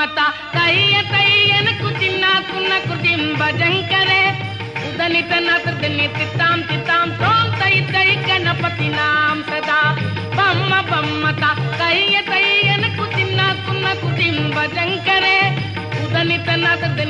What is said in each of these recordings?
మమత తయ్య తయ్యనకు చిన్నాకున్నకు దింబజంకరే సుధనిత నసదిని తిత్తాం తిత్తాం తోం తై తై గణపతి నాం సదా బొమ్మ బొమ్మత తయ్య తయ్యనకు చిన్నాకున్నకు దింబజంకరే సుధనిత నసదిని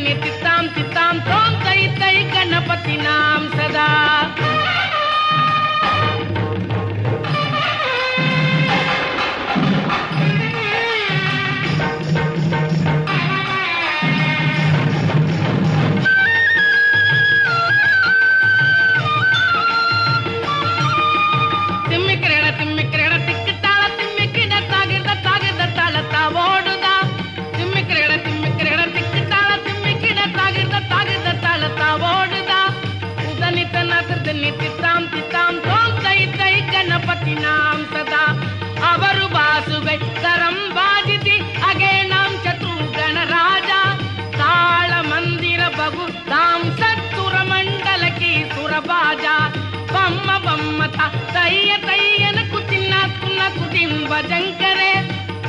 ಬಮ್ಮತ ತಯ್ಯ ತಯ್ಯನಕು ತಿನ್ನಕು ಕುದಿಂಬ ಜಂಕರೆ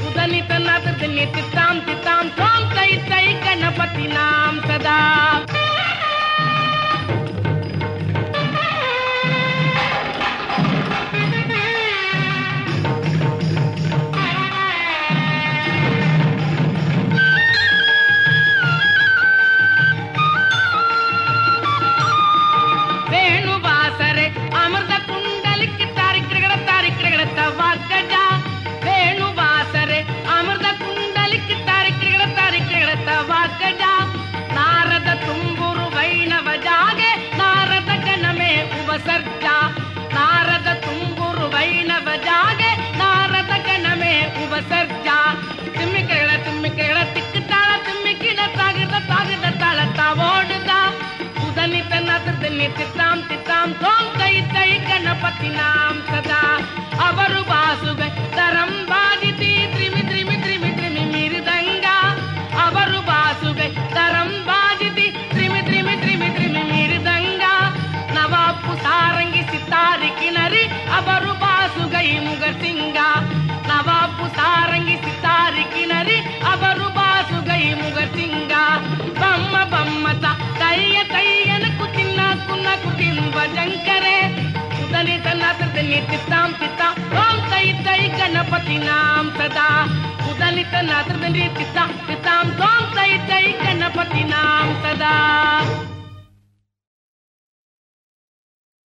ಉದನಿತ ನತರ್ದನಿ ತಿತ್ತಾಂ ತಿತ್ತಾಂ ತೋಂ ತೈ ತೈ ಗಣಪತಿ ನಾಂ ಸದಾ உபசர்ஜா நாரத தும்புரு வைணவ ஜாக நாரத கணமே உபசர்ஜா தும்மிக்கிற தும்மிக்கிற திக்கு தாள தும்மிக்கிட தாகுத தாகுத தாள தாவோடுதா உதனித்த நதிர்து நித்தித்தாம் தித்தாம் தோம் கை தை கணபதினா एकतां पिता ॐ तयितै गणपति नाम सदा। उदलित नाद्रवृन्दी पिता पितां त्वां तयि